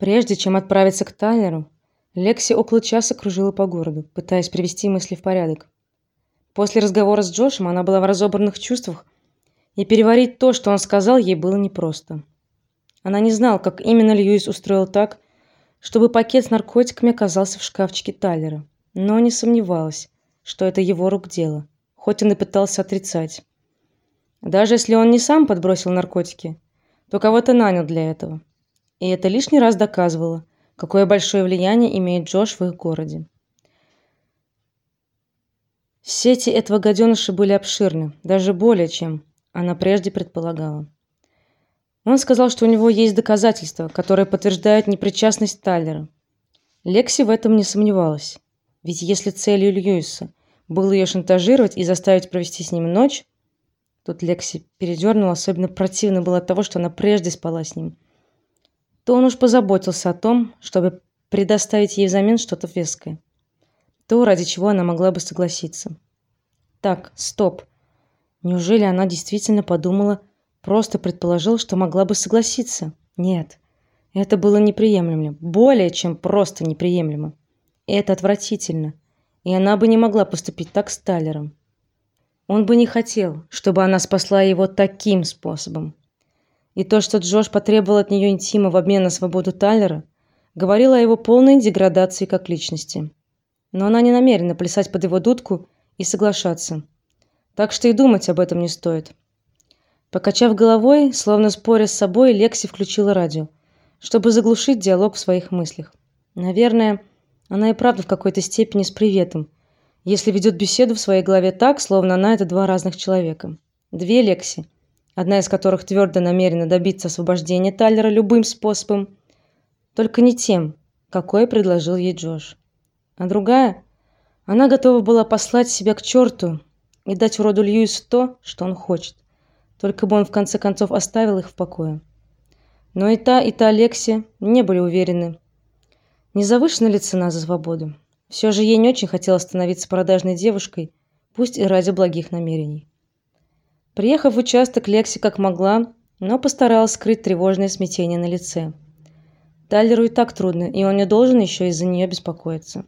Прежде чем отправиться к Тайлеру, Лекси около часа кружила по городу, пытаясь привести мысли в порядок. После разговора с Джошем она была в разобранных чувствах, и переварить то, что он сказал, ей было непросто. Она не знала, как именно Льюис устроил так, чтобы пакет с наркотиками оказался в шкафчике Тайлера, но не сомневалась, что это его рук дело, хоть он и пытался отрицать. Даже если он не сам подбросил наркотики, то кого-то нанял для этого. И это лишний раз доказывало, какое большое влияние имеет Джош в их городе. Сети этого гаденыша были обширны, даже более, чем она прежде предполагала. Он сказал, что у него есть доказательства, которые подтверждают непричастность Тайлера. Лекси в этом не сомневалась. Ведь если целью Льюиса было ее шантажировать и заставить провести с ним ночь, тут Лекси передернула, особенно противно было от того, что она прежде спала с ним то он уж позаботился о том, чтобы предоставить ей взамен что-то веское. То, ради чего она могла бы согласиться. Так, стоп. Неужели она действительно подумала, просто предположила, что могла бы согласиться? Нет. Это было неприемлемо, более чем просто неприемлемо. Это отвратительно. И она бы не могла поступить так с Талером. Он бы не хотел, чтобы она спасла его таким способом. И то, что Джош потребовал от нее интима в обмен на свободу Тайлера, говорило о его полной деградации как личности. Но она не намерена плясать под его дудку и соглашаться. Так что и думать об этом не стоит. Покачав головой, словно споря с собой, Лекси включила радио, чтобы заглушить диалог в своих мыслях. Наверное, она и правда в какой-то степени с приветом, если ведет беседу в своей голове так, словно она это два разных человека. Две Лекси одна из которых твердо намерена добиться освобождения Тайлера любым способом, только не тем, какой предложил ей Джош. А другая, она готова была послать себя к черту и дать уроду Льюису то, что он хочет, только бы он в конце концов оставил их в покое. Но и та, и та Алексия не были уверены, не завышена ли цена за свободу. Все же ей не очень хотелось становиться продажной девушкой, пусть и ради благих намерений. Приехав в участок, Лекси как могла, но постаралась скрыть тревожное смятение на лице. Тайлеру и так трудно, и он не должен еще из-за нее беспокоиться.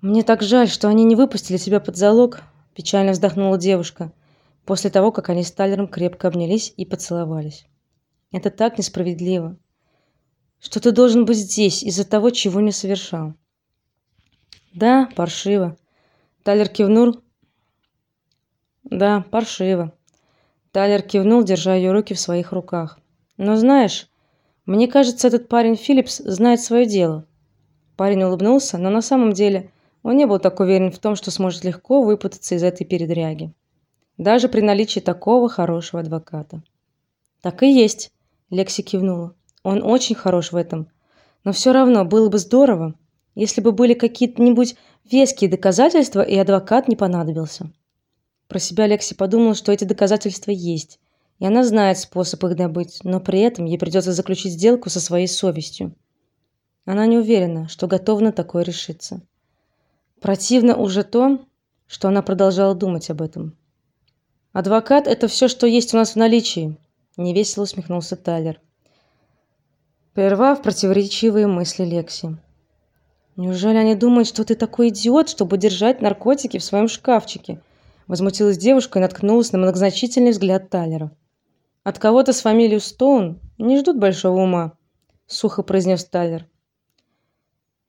Мне так жаль, что они не выпустили тебя под залог, печально вздохнула девушка после того, как они с Тайлером крепко обнялись и поцеловались. Это так несправедливо. Что ты должен быть здесь из-за того, чего не совершал. Да, паршиво. Тайлер кивнул. Да, паршиво. Тайлер кивнул, держа ее руки в своих руках. Но знаешь, мне кажется, этот парень Филлипс знает свое дело. Парень улыбнулся, но на самом деле он не был так уверен в том, что сможет легко выпутаться из этой передряги, даже при наличии такого хорошего адвоката. Так и есть, Лекси кивнула. Он очень хорош в этом. Но все равно было бы здорово, если бы были какие-нибудь веские доказательства и адвокат не понадобился. Про себя Лекси подумала, что эти доказательства есть, и она знает способ их добыть, но при этом ей придется заключить сделку со своей совестью. Она не уверена, что готова на такое решиться. Противно уже то, что она продолжала думать об этом. Адвокат это все, что есть у нас в наличии, невесело усмехнулся Тайлер, прервав противоречивые мысли Лекси. Неужели они думают, что ты такой идиот, чтобы держать наркотики в своем шкафчике? Возмутилась девушка и наткнулась на многозначительный взгляд Тайлера. От кого-то с фамилией Стоун не ждут большого ума, сухо произнес Тайлер.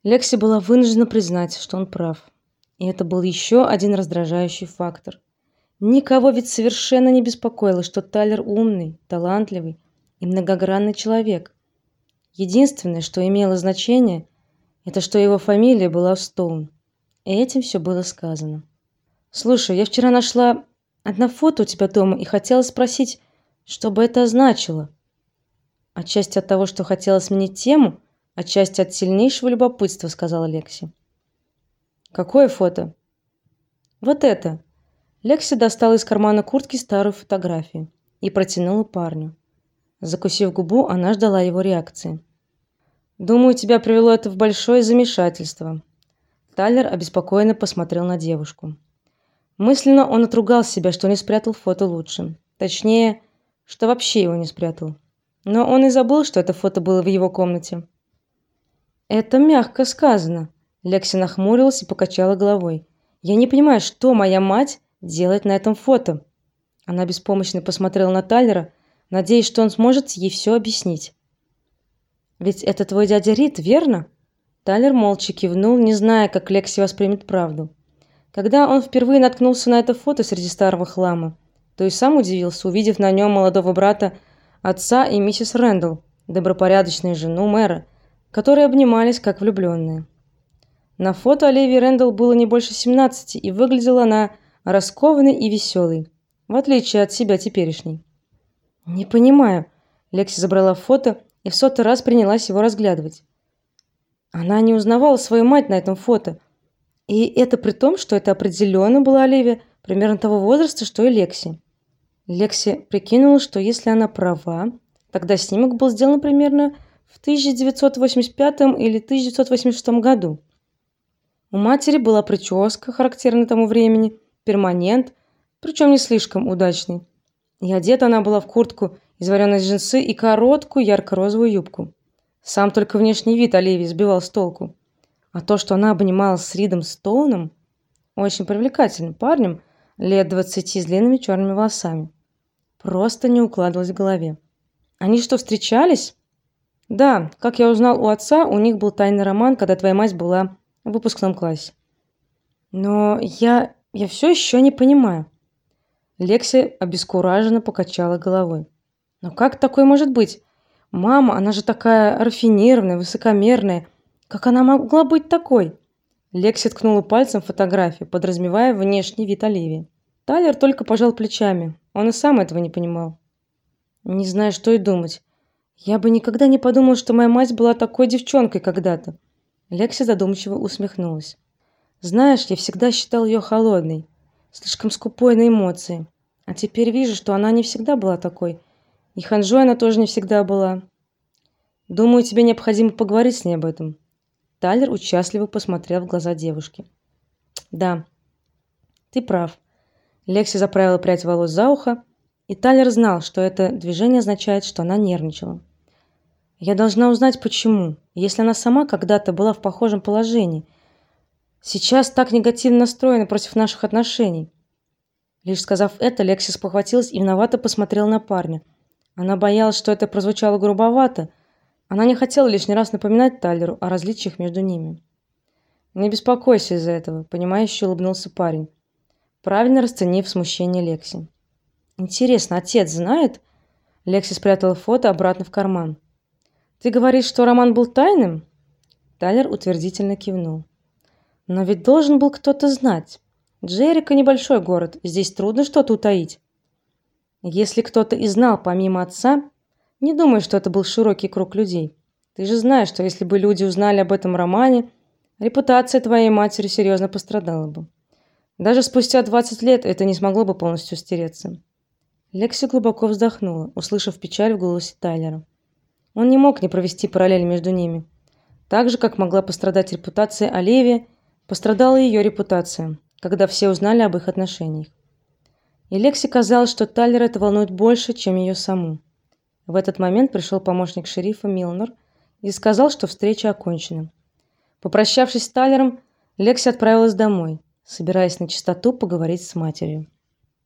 Лекси была вынуждена признать, что он прав. И это был еще один раздражающий фактор. Никого ведь совершенно не беспокоило, что Тайлер умный, талантливый и многогранный человек. Единственное, что имело значение, это что его фамилия была Стоун. И этим все было сказано. Слушай, я вчера нашла одно фото у тебя дома и хотела спросить, что бы это значило. Отчасти от того, что хотела сменить тему, отчасти от сильнейшего любопытства, сказала Лекси. Какое фото? Вот это. Лекси достала из кармана куртки старую фотографию и протянула парню. Закусив губу, она ждала его реакции. Думаю, тебя привело это в большое замешательство. Тайлер обеспокоенно посмотрел на девушку. Мысленно он отругал себя, что не спрятал фото лучше. Точнее, что вообще его не спрятал. Но он и забыл, что это фото было в его комнате. Это мягко сказано. Лекси нахмурилась и покачала головой. Я не понимаю, что моя мать делает на этом фото. Она беспомощно посмотрела на Тайлера, надеясь, что он сможет ей все объяснить. Ведь это твой дядя Рид, верно? Тайлер молча кивнул, не зная, как Лекси воспримет правду. Когда он впервые наткнулся на это фото среди старого хлама, то и сам удивился, увидев на нем молодого брата отца и миссис Рэндалл, добропорядочную жену мэра, которые обнимались как влюбленные. На фото Оливии Рэндалл было не больше 17, и выглядела она раскованной и веселой, в отличие от себя теперешней. Не понимаю. Лекси забрала фото и в сотый раз принялась его разглядывать. Она не узнавала свою мать на этом фото. И это при том, что это определенно была Оливия примерно того возраста, что и Лекси. Лекси прикинула, что если она права, тогда снимок был сделан примерно в 1985 или 1986 году. У матери была прическа, характерная тому времени, перманент, причем не слишком удачный. И одета она была в куртку из вареной джинсы и короткую ярко-розовую юбку. Сам только внешний вид Оливии сбивал с толку. А то, что она обнималась с Ридом Стоуном, очень привлекательным парнем, лет двадцати с длинными черными волосами, просто не укладывалось в голове. Они что, встречались? Да, как я узнал у отца, у них был тайный роман, когда твоя мать была в выпускном классе. Но я я все еще не понимаю. Лекси обескураженно покачала головой. Но как такое может быть? Мама, она же такая рафинированная, высокомерная. Как она могла быть такой? Лекси ткнула пальцем в фотографию, подразумевая внешний вид Оливии. Тайлер только пожал плечами. Он и сам этого не понимал. Не знаю, что и думать. Я бы никогда не подумал, что моя мать была такой девчонкой когда-то. Лекси задумчиво усмехнулась. Знаешь, я всегда считал ее холодной, слишком скупой на эмоции. А теперь вижу, что она не всегда была такой. И ханжой она тоже не всегда была. Думаю, тебе необходимо поговорить с ней об этом. Тайлер участливо посмотрел в глаза девушки. Да. Ты прав. Лекси заправила прядь волос за ухо, и Тайлер знал, что это движение означает, что она нервничала. Я должна узнать почему. Если она сама когда-то была в похожем положении, сейчас так негативно настроена против наших отношений. Лишь сказав это, Лексис похватилась и виновато посмотрела на парня. Она боялась, что это прозвучало грубовато. Она не хотела лишний раз напоминать Тайлеру о различиях между ними. Не беспокойся из-за этого, понимающе улыбнулся парень, правильно расценив смущение Лекси. Интересно, отец знает? Лекси спрятала фото обратно в карман. Ты говоришь, что роман был тайным? Тайлер утвердительно кивнул. Но ведь должен был кто-то знать. Джерика небольшой город, здесь трудно что-то утаить. Если кто-то и знал помимо отца, не думаю, что это был широкий круг людей. Ты же знаешь, что если бы люди узнали об этом романе, репутация твоей матери серьезно пострадала бы. Даже спустя 20 лет это не смогло бы полностью стереться. Лекси глубоко вздохнула, услышав печаль в голосе Тайлера. Он не мог не провести параллель между ними. Так же, как могла пострадать репутация Оливии, пострадала и ее репутация, когда все узнали об их отношениях. И Лекси казалось, что Тайлер это волнует больше, чем ее саму. В этот момент пришел помощник шерифа Милнер и сказал, что встреча окончена. Попрощавшись с Тайлером, Лекси отправилась домой, собираясь на чистоту поговорить с матерью.